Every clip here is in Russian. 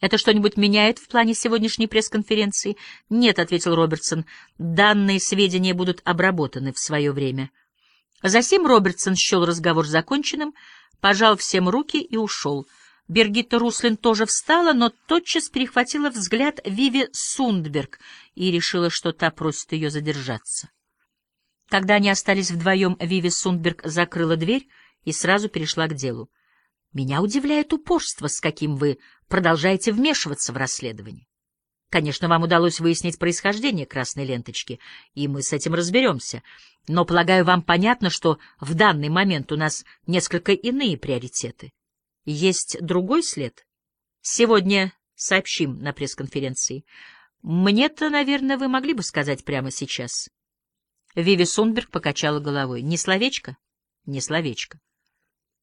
«Это что-нибудь меняет в плане сегодняшней пресс-конференции?» «Нет», — ответил Робертсон, — «данные сведения будут обработаны в свое время». Засим Робертсон счел разговор законченным, пожал всем руки и ушел. Бергитта Руслин тоже встала, но тотчас перехватила взгляд Виви Сундберг и решила, что та просит ее задержаться. Когда они остались вдвоем, Виви Сундберг закрыла дверь и сразу перешла к делу. «Меня удивляет упорство, с каким вы продолжаете вмешиваться в расследование. Конечно, вам удалось выяснить происхождение красной ленточки, и мы с этим разберемся. Но, полагаю, вам понятно, что в данный момент у нас несколько иные приоритеты. Есть другой след? Сегодня сообщим на пресс-конференции. Мне-то, наверное, вы могли бы сказать прямо сейчас. Виви Сунберг покачала головой. Не словечко? Не словечко.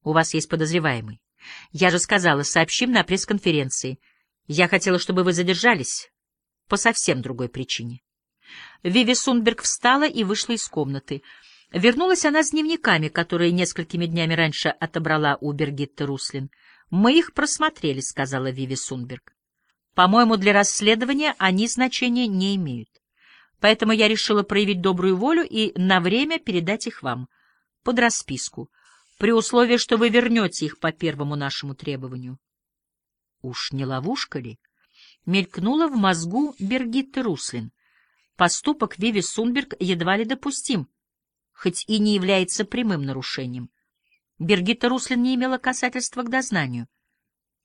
У вас есть подозреваемый. Я же сказала, сообщим на пресс-конференции. Я хотела, чтобы вы задержались. По совсем другой причине. Виви Сунберг встала и вышла из комнаты. Вернулась она с дневниками, которые несколькими днями раньше отобрала у Бергитты Руслин. «Мы их просмотрели», — сказала Виви Сунберг. «По-моему, для расследования они значения не имеют. Поэтому я решила проявить добрую волю и на время передать их вам, под расписку, при условии, что вы вернете их по первому нашему требованию». «Уж не ловушка ли?» — мелькнула в мозгу Бергитты Руслин. Поступок Виви Сунберг едва ли допустим, хоть и не является прямым нарушением. Бергитта Руслин не имела касательства к дознанию.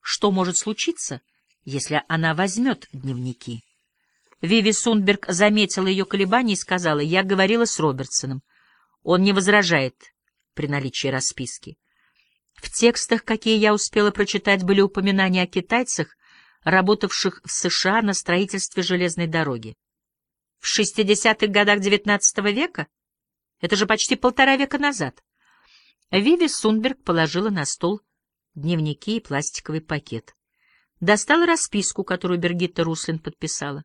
Что может случиться, если она возьмет дневники? Виви Сунберг заметила ее колебания и сказала, «Я говорила с Робертсоном. Он не возражает при наличии расписки. В текстах, какие я успела прочитать, были упоминания о китайцах, работавших в США на строительстве железной дороги. В 60-х годах XIX века? Это же почти полтора века назад. Виви Сунберг положила на стол дневники и пластиковый пакет. Достала расписку, которую Бергитта Руслин подписала.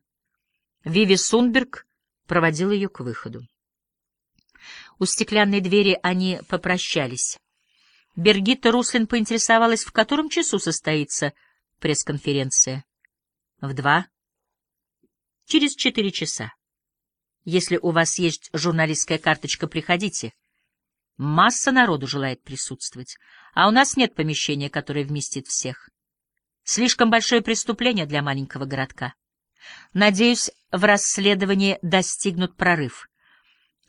Виви Сунберг проводила ее к выходу. У стеклянной двери они попрощались. Бергитта Руслин поинтересовалась, в котором часу состоится пресс-конференция. В два. Через четыре часа. Если у вас есть журналистская карточка, приходите. Масса народу желает присутствовать, а у нас нет помещения, которое вместит всех. Слишком большое преступление для маленького городка. Надеюсь, в расследовании достигнут прорыв.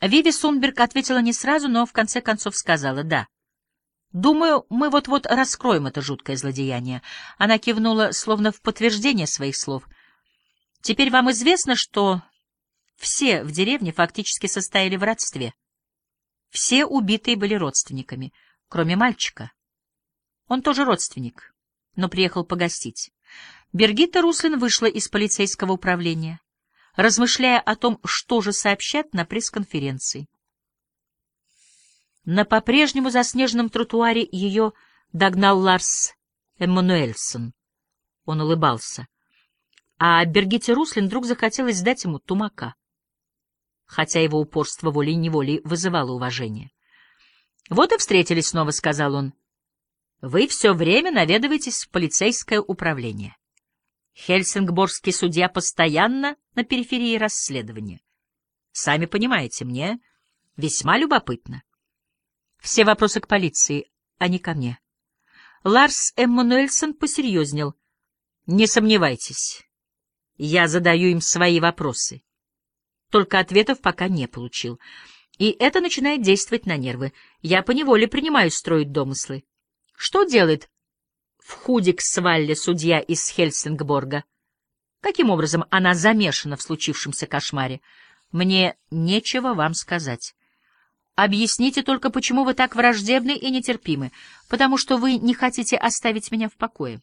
Виви Сунберг ответила не сразу, но в конце концов сказала «да». «Думаю, мы вот-вот раскроем это жуткое злодеяние». Она кивнула, словно в подтверждение своих слов. «Теперь вам известно, что все в деревне фактически состояли в родстве. Все убитые были родственниками, кроме мальчика. Он тоже родственник, но приехал погостить. Бергита Руслин вышла из полицейского управления, размышляя о том, что же сообщат на пресс-конференции. На по-прежнему заснеженном тротуаре ее догнал Ларс Эммануэльсон. Он улыбался. А Бергите Руслин вдруг захотелось сдать ему тумака хотя его упорство волей-неволей вызывало уважение. «Вот и встретились снова», — сказал он. «Вы все время наведываетесь в полицейское управление. Хельсингборгский судья постоянно на периферии расследования. Сами понимаете, мне весьма любопытно. Все вопросы к полиции, а не ко мне». Ларс Эммануэльсон посерьезнел. «Не сомневайтесь, я задаю им свои вопросы» только ответов пока не получил. И это начинает действовать на нервы. Я поневоле принимаюсь строить домыслы. Что делает в Худик-Свалле судья из Хельсингборга? Каким образом она замешана в случившемся кошмаре? Мне нечего вам сказать. Объясните только, почему вы так враждебны и нетерпимы, потому что вы не хотите оставить меня в покое.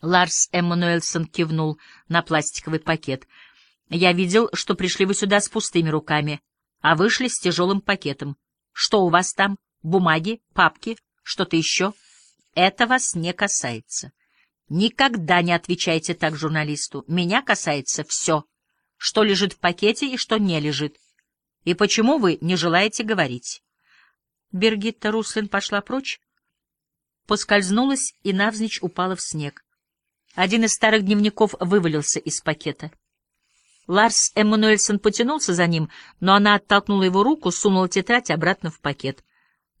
Ларс Эммануэльсон кивнул на пластиковый пакет — я видел, что пришли вы сюда с пустыми руками, а вышли с тяжелым пакетом. Что у вас там? Бумаги, папки, что-то еще? Это вас не касается. Никогда не отвечайте так журналисту. Меня касается все, что лежит в пакете и что не лежит. И почему вы не желаете говорить? Бергитта Руслин пошла прочь, поскользнулась и навзничь упала в снег. Один из старых дневников вывалился из пакета. Ларс Эммануэльсон потянулся за ним, но она оттолкнула его руку, сунула тетрадь обратно в пакет.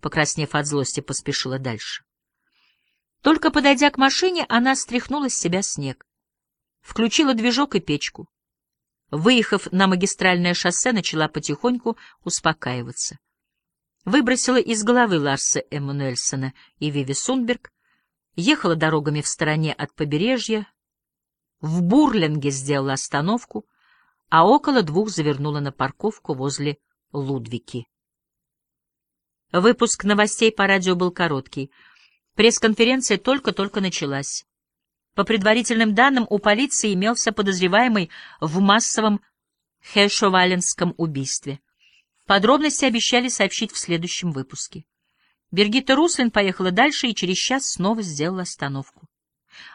Покраснев от злости, поспешила дальше. Только подойдя к машине, она стряхнула с себя снег. Включила движок и печку. Выехав на магистральное шоссе, начала потихоньку успокаиваться. Выбросила из головы Ларса Эммануэльсона и Виви Сунберг, ехала дорогами в стороне от побережья, в Бурлинге сделала остановку, а около двух завернула на парковку возле Лудвики. Выпуск новостей по радио был короткий. Пресс-конференция только-только началась. По предварительным данным, у полиции имелся подозреваемый в массовом Хешоваленском убийстве. Подробности обещали сообщить в следующем выпуске. Бергита Руслин поехала дальше и через час снова сделала остановку.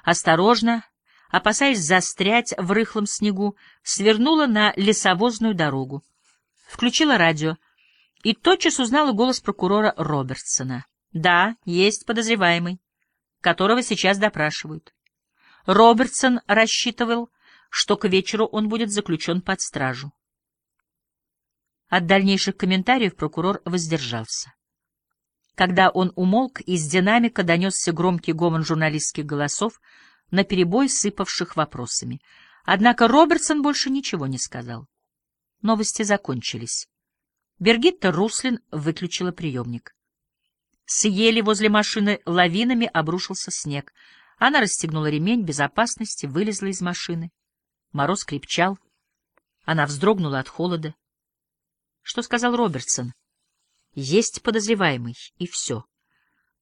Осторожно, опасаясь застрять в рыхлом снегу, свернула на лесовозную дорогу. Включила радио и тотчас узнала голос прокурора Робертсона. Да, есть подозреваемый, которого сейчас допрашивают. Робертсон рассчитывал, что к вечеру он будет заключен под стражу. От дальнейших комментариев прокурор воздержался. Когда он умолк, из динамика донесся громкий гомон журналистских голосов, наперебой сыпавших вопросами. Однако Робертсон больше ничего не сказал. Новости закончились. Бергитта Руслин выключила приемник. С ели возле машины лавинами обрушился снег — она расстегнула ремень безопасности, вылезла из машины. Мороз крепчал. Она вздрогнула от холода. Что сказал Робертсон? Есть подозреваемый, и все.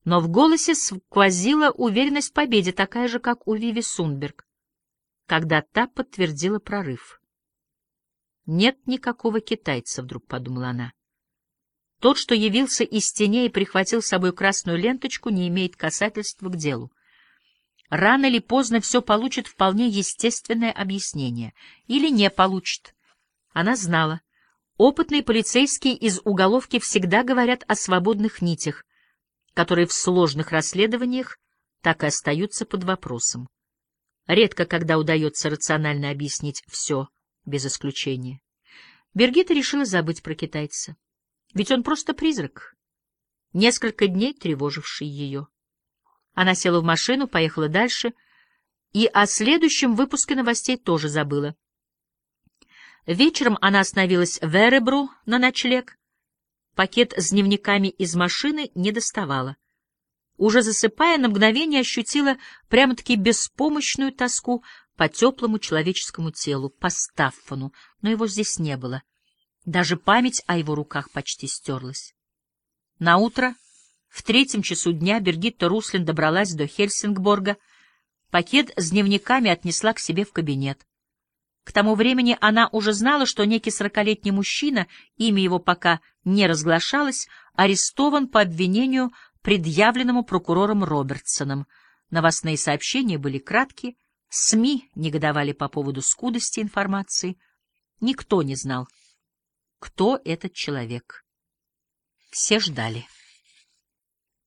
Но в голосе сквозила уверенность в победе, такая же, как у Виви Сунберг, когда та подтвердила прорыв. «Нет никакого китайца», — вдруг подумала она. Тот, что явился из теней и прихватил с собой красную ленточку, не имеет касательства к делу. Рано или поздно все получит вполне естественное объяснение. Или не получит. Она знала. Опытные полицейские из уголовки всегда говорят о свободных нитях, которые в сложных расследованиях так и остаются под вопросом. Редко когда удается рационально объяснить все, без исключения. Бергита решила забыть про китайца. Ведь он просто призрак, несколько дней тревоживший ее. Она села в машину, поехала дальше и о следующем выпуске новостей тоже забыла. Вечером она остановилась в Эребру на ночлег. Пакет с дневниками из машины не доставала. Уже засыпая, на мгновение ощутила прямо-таки беспомощную тоску по теплому человеческому телу, по Стаффану, но его здесь не было. Даже память о его руках почти стерлась. Наутро в третьем часу дня Бергитта Руслин добралась до Хельсингборга. Пакет с дневниками отнесла к себе в кабинет. К тому времени она уже знала, что некий сорокалетний мужчина, имя его пока не разглашалось, арестован по обвинению, предъявленному прокурором Робертсоном. Новостные сообщения были краткие, СМИ негодовали по поводу скудости информации. Никто не знал, кто этот человек. Все ждали.